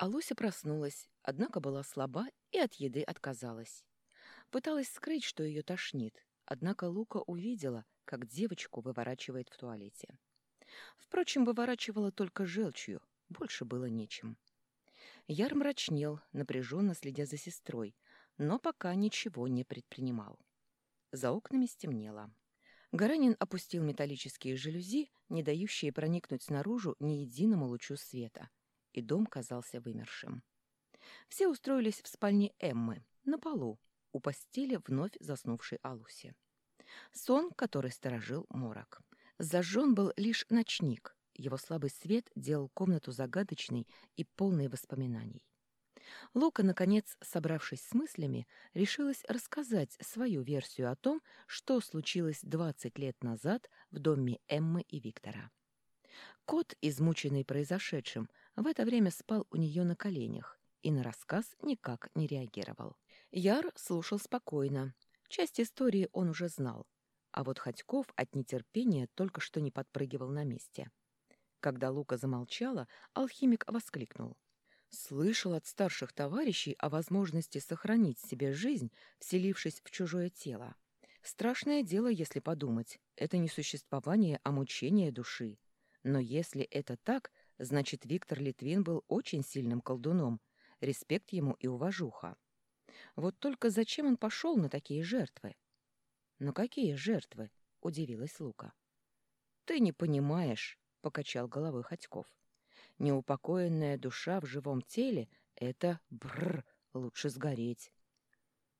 А Луся проснулась, однако была слаба и от еды отказалась. Пыталась скрыть, что ее тошнит, однако Лука увидела, как девочку выворачивает в туалете. Впрочем, выворачивала только желчью, больше было нечем. Яр мрачнел, напряженно следя за сестрой, но пока ничего не предпринимал. За окнами стемнело. Гаранин опустил металлические жалюзи, не дающие проникнуть наружу ни единому лучу света, и дом казался вымершим. Все устроились в спальне Эммы, на полу, у постели вновь заснувшей Алуси. Сон, который сторожил морок. Зажжен был лишь ночник. Его слабый свет делал комнату загадочной и полной воспоминаний. Лука, наконец, собравшись с мыслями, решилась рассказать свою версию о том, что случилось 20 лет назад в доме Эммы и Виктора. Кот, измученный произошедшим, в это время спал у нее на коленях и на рассказ никак не реагировал. Яр слушал спокойно. Часть истории он уже знал, а вот Ходьков от нетерпения только что не подпрыгивал на месте. Когда Лука замолчала, алхимик воскликнул. Слышал от старших товарищей о возможности сохранить себе жизнь, вселившись в чужое тело. Страшное дело, если подумать. Это не существование, а мучение души. Но если это так, значит, Виктор Литвин был очень сильным колдуном. Респект ему и уважуха. Вот только зачем он пошел на такие жертвы? «Но какие жертвы?» — удивилась Лука. «Ты не понимаешь», — покачал головой Ходьков. «Неупокоенная душа в живом теле — это бррр, лучше сгореть».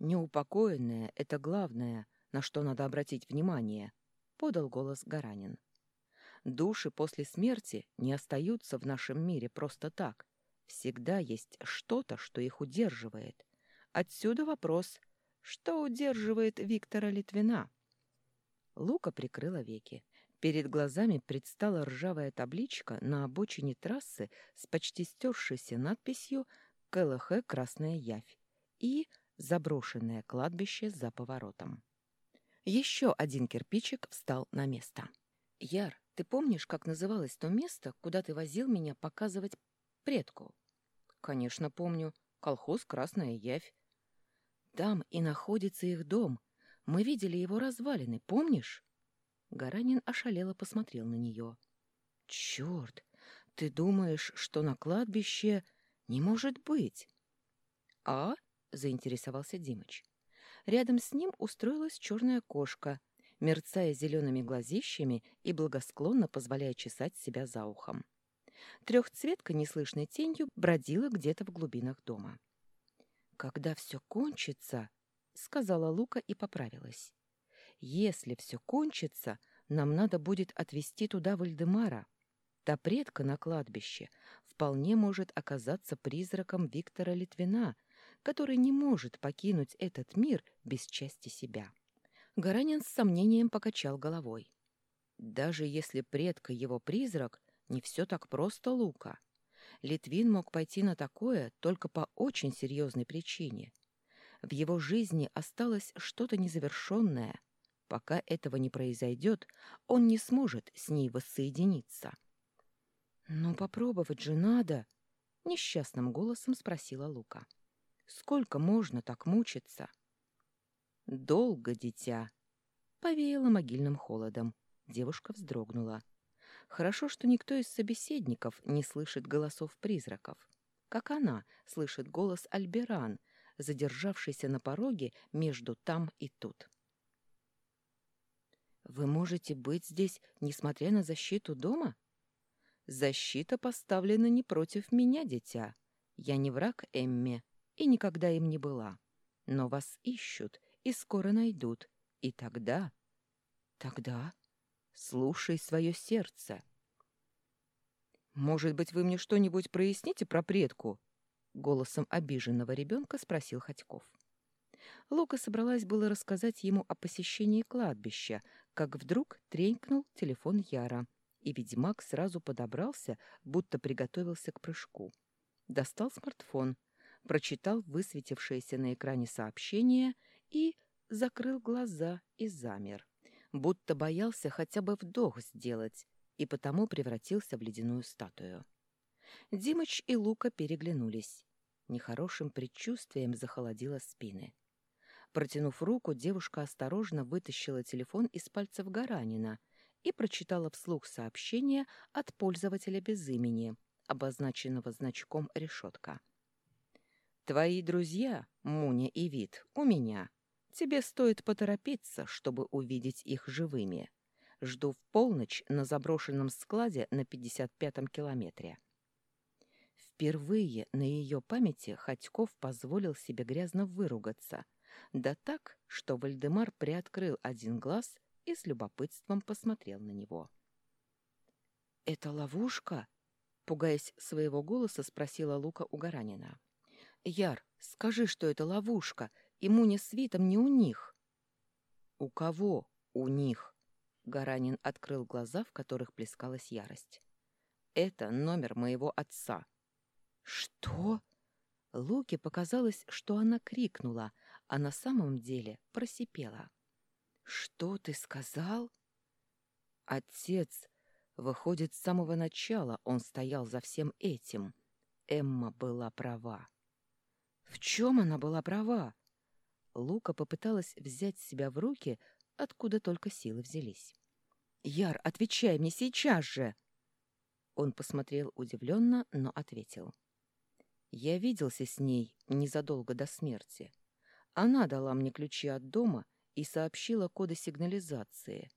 «Неупокоенная — это главное, на что надо обратить внимание», — подал голос Гаранин. «Души после смерти не остаются в нашем мире просто так. Всегда есть что-то, что их удерживает. Отсюда вопрос — что удерживает Виктора Литвина? Лука прикрыла веки. Перед глазами предстала ржавая табличка на обочине трассы с почти стершейся надписью «КЛХ Красная Явь» и «Заброшенное кладбище за поворотом». Еще один кирпичик встал на место. «Яр, ты помнишь, как называлось то место, куда ты возил меня показывать предку?» «Конечно, помню. Колхоз «Красная Явь». Там и находится их дом. Мы видели его развалины, помнишь?» Гаранин ошалело посмотрел на нее. «Черт! Ты думаешь, что на кладбище не может быть?» «А?» — заинтересовался Димыч. Рядом с ним устроилась черная кошка, мерцая зелеными глазищами и благосклонно позволяя чесать себя за ухом. Трехцветка неслышной тенью бродила где-то в глубинах дома. «Когда все кончится», — сказала Лука и поправилась. «Если все кончится, нам надо будет отвезти туда Вальдемара. Та предка на кладбище вполне может оказаться призраком Виктора Литвина, который не может покинуть этот мир без части себя». Гаранин с сомнением покачал головой. «Даже если предка его призрак, не все так просто, Лука. Литвин мог пойти на такое только по очень серьезной причине. В его жизни осталось что-то незавершенное. Пока этого не произойдет, он не сможет с ней воссоединиться. «Но попробовать же надо!» — несчастным голосом спросила Лука. «Сколько можно так мучиться?» «Долго, дитя!» — повеяло могильным холодом. Девушка вздрогнула. Хорошо, что никто из собеседников не слышит голосов призраков. Как она слышит голос Альберан, задержавшийся на пороге между там и тут. «Вы можете быть здесь, несмотря на защиту дома?» «Защита поставлена не против меня, дитя. Я не враг Эмме и никогда им не была. Но вас ищут и скоро найдут. И тогда...» «Тогда...» Слушай свое сердце. «Может быть, вы мне что-нибудь проясните про предку?» Голосом обиженного ребенка спросил Ходьков. Лука собралась было рассказать ему о посещении кладбища, как вдруг тренькнул телефон Яра, и ведьмак сразу подобрался, будто приготовился к прыжку. Достал смартфон, прочитал высветившееся на экране сообщение и закрыл глаза и замер будто боялся хотя бы вдох сделать, и потому превратился в ледяную статую. Димыч и Лука переглянулись. Нехорошим предчувствием захолодило спины. Протянув руку, девушка осторожно вытащила телефон из пальцев Гаранина и прочитала вслух сообщение от пользователя без имени, обозначенного значком «решетка». «Твои друзья, Муня и Вид, у меня. Тебе стоит поторопиться, чтобы увидеть их живыми. Жду в полночь на заброшенном складе на 55-м километре». Впервые на ее памяти Ходьков позволил себе грязно выругаться, да так, что Вальдемар приоткрыл один глаз и с любопытством посмотрел на него. «Это ловушка?» — пугаясь своего голоса, спросила Лука у Гаранина. «Яр, скажи, что это ловушка, и Муня с Витом не у них». «У кого у них?» Гаранин открыл глаза, в которых плескалась ярость. «Это номер моего отца». «Что?» Луке показалось, что она крикнула, а на самом деле просипела. «Что ты сказал?» «Отец! Выходит, с самого начала он стоял за всем этим. Эмма была права». «В чем она была права?» Лука попыталась взять себя в руки, откуда только силы взялись. «Яр, отвечай мне сейчас же!» Он посмотрел удивленно, но ответил. «Я виделся с ней незадолго до смерти. Она дала мне ключи от дома и сообщила коды сигнализации,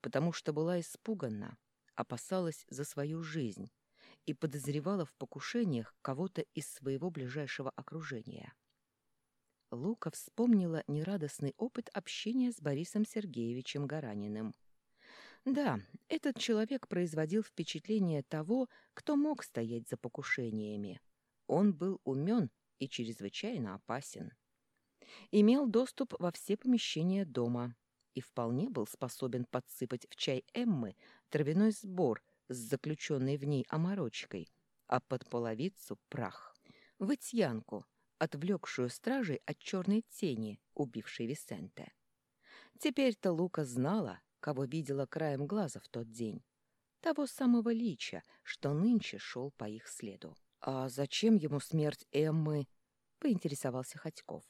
потому что была испугана, опасалась за свою жизнь и подозревала в покушениях кого-то из своего ближайшего окружения. Лука вспомнила нерадостный опыт общения с Борисом Сергеевичем Гараниным. Да, этот человек производил впечатление того, кто мог стоять за покушениями. Он был умен и чрезвычайно опасен имел доступ во все помещения дома и вполне был способен подсыпать в чай Эммы травяной сбор с заключенной в ней оморочкой, а под половицу — прах. Вытьянку, отвлекшую стражей от черной тени, убившей Висенте. Теперь-то Лука знала, кого видела краем глаза в тот день. Того самого Лича, что нынче шел по их следу. «А зачем ему смерть Эммы?» — поинтересовался Ходьков.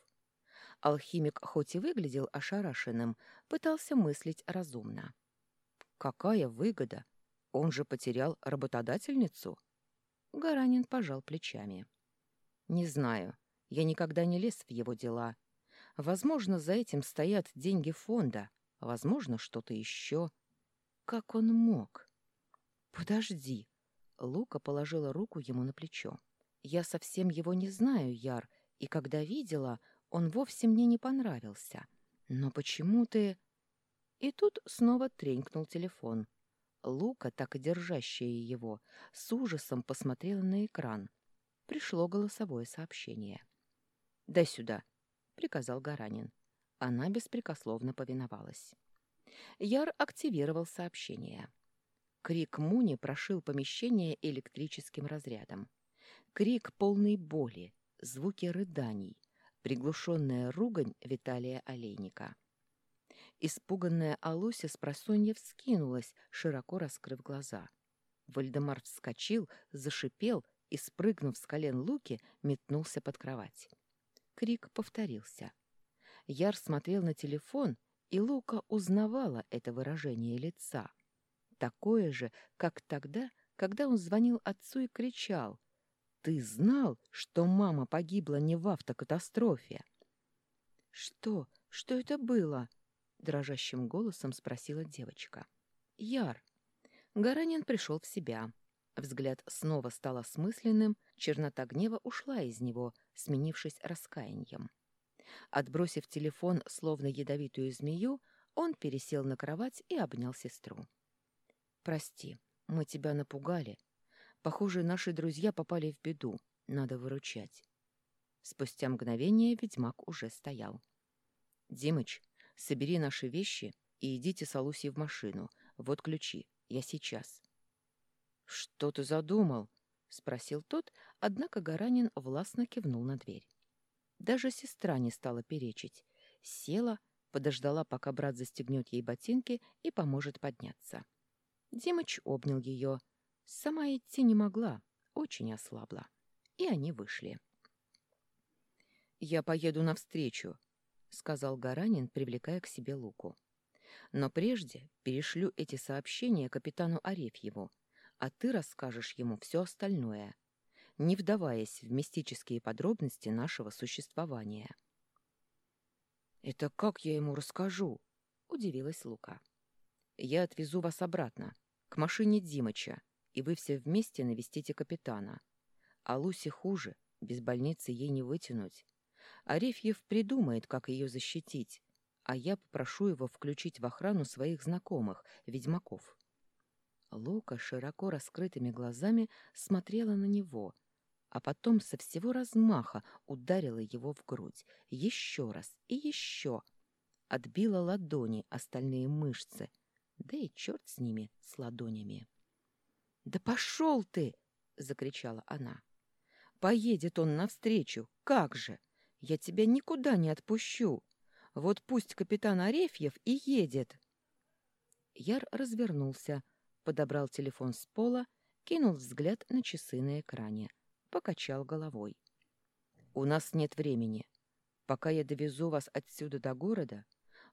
Алхимик хоть и выглядел ошарашенным, пытался мыслить разумно. «Какая выгода? Он же потерял работодательницу?» Гаранин пожал плечами. «Не знаю. Я никогда не лез в его дела. Возможно, за этим стоят деньги фонда, возможно, что-то еще. Как он мог?» «Подожди!» Лука положила руку ему на плечо. «Я совсем его не знаю, Яр, и когда видела, он вовсе мне не понравился. Но почему ты...» И тут снова тренькнул телефон. Лука, так и держащая его, с ужасом посмотрела на экран. Пришло голосовое сообщение. «Дай сюда», — приказал Гаранин. Она беспрекословно повиновалась. Яр активировал сообщение. Крик Муни прошил помещение электрическим разрядом. Крик полный боли, звуки рыданий, приглушенная ругань Виталия Олейника. Испуганная Алуся с просонья вскинулась, широко раскрыв глаза. Вальдемар вскочил, зашипел и, спрыгнув с колен Луки, метнулся под кровать. Крик повторился. Яр смотрел на телефон, и Лука узнавала это выражение лица. Такое же, как тогда, когда он звонил отцу и кричал ты знал, что мама погибла не в автокатастрофе? Что? Что это было? дрожащим голосом спросила девочка. Яр. Гаранин пришел в себя. Взгляд снова стал осмысленным, чернота гнева ушла из него, сменившись раскаянием. Отбросив телефон, словно ядовитую змею, он пересел на кровать и обнял сестру. «Прости, мы тебя напугали, Похоже, наши друзья попали в беду. Надо выручать. Спустя мгновение ведьмак уже стоял. «Димыч, собери наши вещи и идите с Алусей в машину. Вот ключи. Я сейчас». «Что ты задумал?» — спросил тот, однако Гаранин властно кивнул на дверь. Даже сестра не стала перечить. Села, подождала, пока брат застегнет ей ботинки и поможет подняться. Димыч обнял ее — Сама идти не могла, очень ослабла. И они вышли. «Я поеду навстречу», — сказал Гаранин, привлекая к себе Луку. «Но прежде перешлю эти сообщения капитану Арефьеву, а ты расскажешь ему все остальное, не вдаваясь в мистические подробности нашего существования». «Это как я ему расскажу?» — удивилась Лука. «Я отвезу вас обратно, к машине Димыча, и вы все вместе навестите капитана. А Лусе хуже, без больницы ей не вытянуть. Арефьев придумает, как ее защитить, а я попрошу его включить в охрану своих знакомых, ведьмаков». Лука широко раскрытыми глазами смотрела на него, а потом со всего размаха ударила его в грудь. Еще раз и еще. Отбила ладони остальные мышцы. Да и черт с ними, с ладонями. «Да пошел ты!» — закричала она. «Поедет он навстречу. Как же! Я тебя никуда не отпущу. Вот пусть капитан Арефьев и едет!» Яр развернулся, подобрал телефон с пола, кинул взгляд на часы на экране — покачал головой. «У нас нет времени. Пока я довезу вас отсюда до города,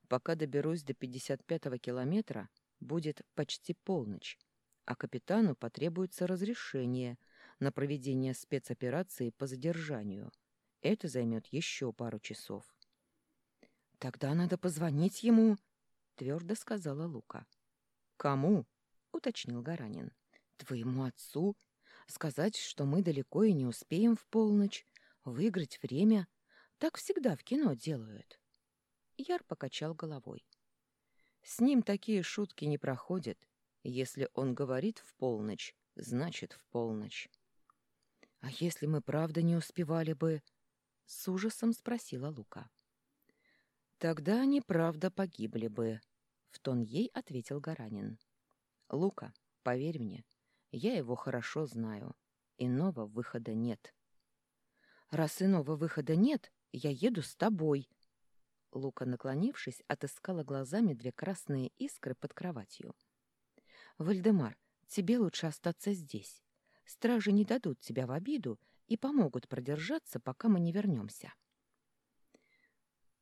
пока доберусь до 55-го километра, будет почти полночь, а капитану потребуется разрешение на проведение спецоперации по задержанию. Это займет еще пару часов». «Тогда надо позвонить ему», — твердо сказала Лука. «Кому?» — уточнил Гаранин. «Твоему отцу сказать, что мы далеко и не успеем в полночь, выиграть время. Так всегда в кино делают. Яр покачал головой. С ним такие шутки не проходят. Если он говорит в полночь, значит в полночь. А если мы правда не успевали бы? С ужасом спросила Лука. Тогда они правда погибли бы, в тон ей ответил Гаранин. Лука, поверь мне, я его хорошо знаю. Иного выхода нет. Раз иного выхода нет, я еду с тобой. Лука, наклонившись, отыскала глазами две красные искры под кроватью. Вальдемар, тебе лучше остаться здесь. Стражи не дадут тебя в обиду и помогут продержаться, пока мы не вернемся.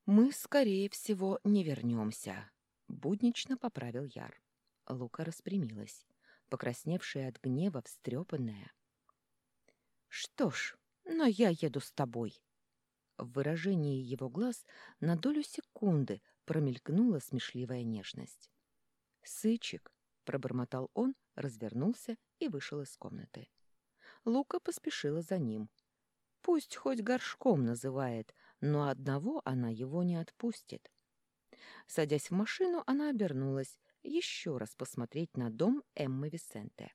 Мы, скорее всего, не вернемся, буднично поправил Яр. Лука распрямилась покрасневшая от гнева, встрепанная. «Что ж, но я еду с тобой». В выражении его глаз на долю секунды промелькнула смешливая нежность. «Сычик», — пробормотал он, развернулся и вышел из комнаты. Лука поспешила за ним. Пусть хоть горшком называет, но одного она его не отпустит. Садясь в машину, она обернулась еще раз посмотреть на дом Эммы Висенте.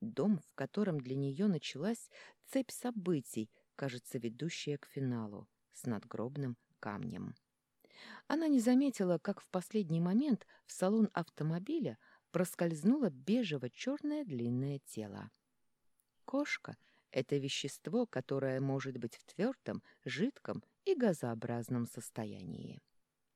Дом, в котором для нее началась цепь событий, кажется, ведущая к финалу, с надгробным камнем. Она не заметила, как в последний момент в салон автомобиля проскользнуло бежево-черное длинное тело. Кошка — это вещество, которое может быть в твердом, жидком и газообразном состоянии.